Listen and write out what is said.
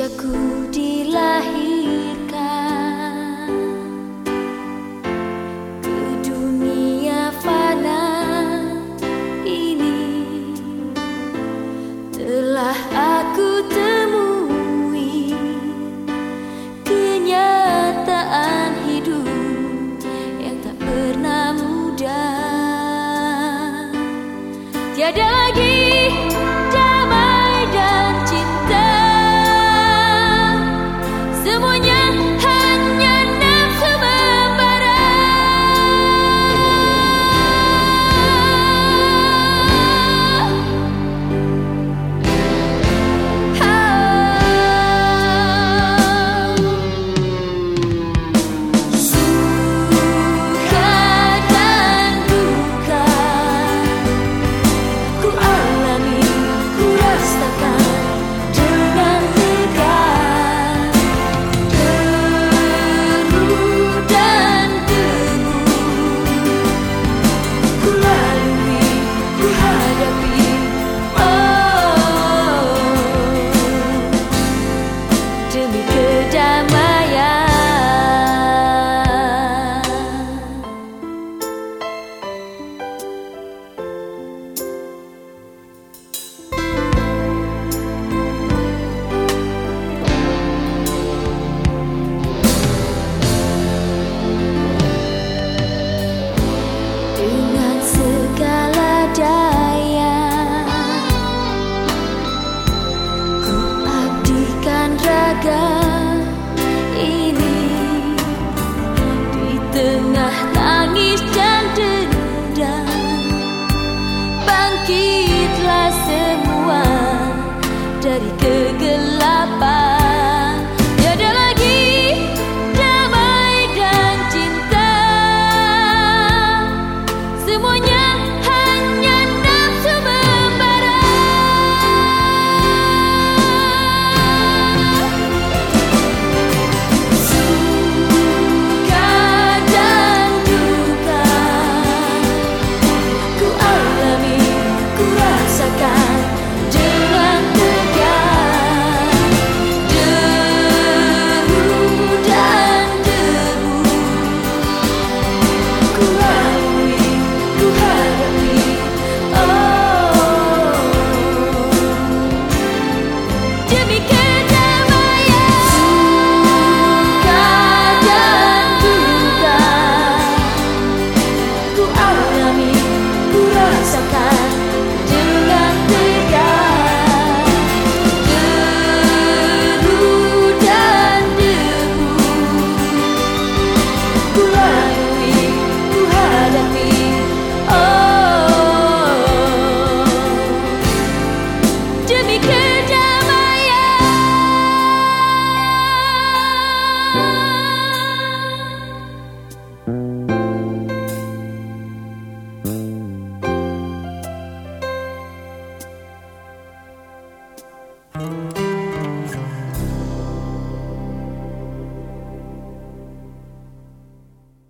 Sejakku dilahirkan. Ke dunia fana ini Telah aku temui. Kenyataan hidup Yang tak pernah mudah. Tiada lagi semuanya Thank you.